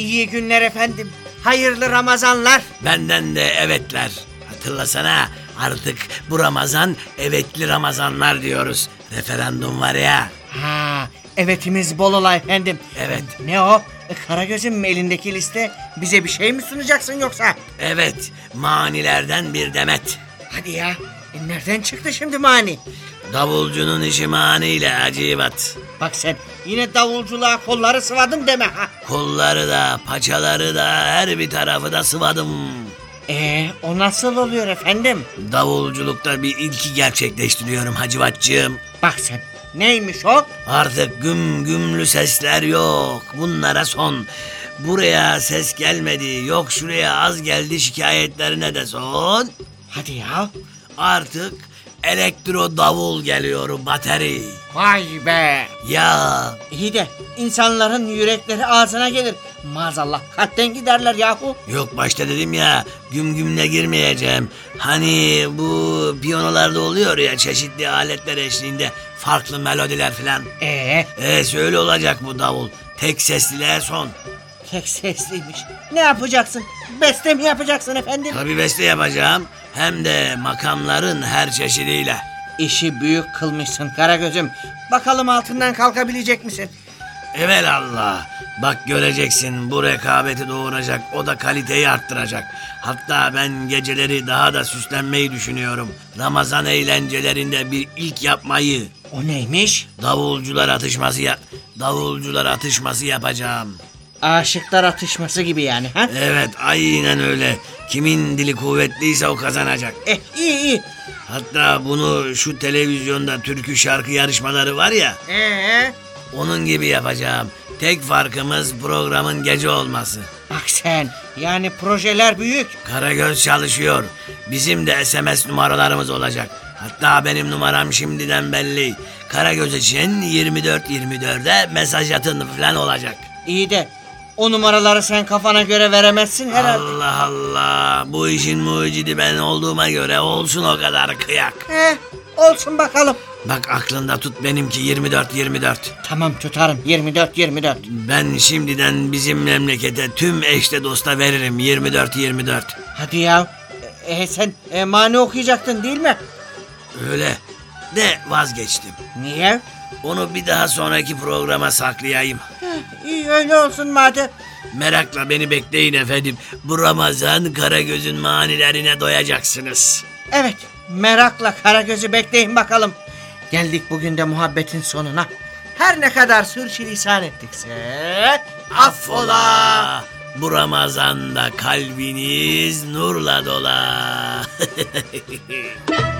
İyi günler efendim. Hayırlı Ramazanlar. Benden de evetler. Hatırlasana artık bu Ramazan evetli Ramazanlar diyoruz. Referandum var ya. Ha, evetimiz bol ola efendim. Evet. Ne o? E, Karagöz'ün elindeki liste bize bir şey mi sunacaksın yoksa? Evet manilerden bir demet. Hadi ya. E, nereden çıktı şimdi mani? Davulcunun işi maniyle acıvat. Bak sen yine davulculuğa kolları sıvadın deme ha. Kolları da paçaları da her bir tarafı da sıvadım. Ee, o nasıl oluyor efendim? Davulculukta bir ilki gerçekleştiriyorum Hacivatçığım. Bak sen neymiş o? Artık güm gümlü sesler yok. Bunlara son. Buraya ses gelmedi. Yok şuraya az geldi şikayetlerine de son. Hadi ya. Artık elektro davul geliyor bateri. Vay be. Ya İyi de insanların yürekleri ağzına gelir. Maazallah kalpten giderler yahu. yok başta dedim ya güm gümle girmeyeceğim. Hani bu piyanolarda oluyor ya çeşitli aletler eşliğinde farklı melodiler filan. Ee, E öyle olacak bu davul. Tek sesliliğe son. Tek sesliymiş. Ne yapacaksın? Beste mi yapacaksın efendim? Tabi beste yapacağım. Hem de makamların her çeşidiyle. İşi büyük kılmışsın Karagöz'üm. Bakalım altından kalkabilecek misin? Evelallah. Bak göreceksin bu rekabeti doğuracak. O da kaliteyi arttıracak. Hatta ben geceleri daha da süslenmeyi düşünüyorum. Ramazan eğlencelerinde bir ilk yapmayı. O neymiş? Davulcular atışması ya davulcular atışması yapacağım. Aşıklar atışması gibi yani ha? Evet aynen öyle. Kimin dili kuvvetliyse o kazanacak. Eh iyi iyi. Hatta bunu şu televizyonda türkü şarkı yarışmaları var ya. Ee, Onun gibi yapacağım. Tek farkımız programın gece olması. bak sen yani projeler büyük. Karagöz çalışıyor. Bizim de SMS numaralarımız olacak. Hatta benim numaram şimdiden belli. Karagöz için 24-24'e mesaj atın falan olacak. İyi de o numaraları sen kafana göre veremezsin herhalde. Allah Allah. Bu işin mucidi ben olduğuma göre olsun o kadar kıyak. Eh, olsun bakalım. Bak aklında tut benimki 24-24. Tamam tutarım 24 24. Ben şimdiden bizim memlekete tüm eşte dosta veririm 24-24. Hadi ya. E, sen e, mani okuyacaktın değil mi? Öyle de vazgeçtim. Niye? Onu bir daha sonraki programa saklayayım. İyi öyle olsun madem. Merakla beni bekleyin efendim. Bu Ramazan Karagöz'ün manilerine doyacaksınız. Evet merakla Karagöz'ü bekleyin bakalım. Geldik bugün de muhabbetin sonuna. Her ne kadar sürçülisan ettikse affola. Bu Ramazan'da kalbiniz nurla dola.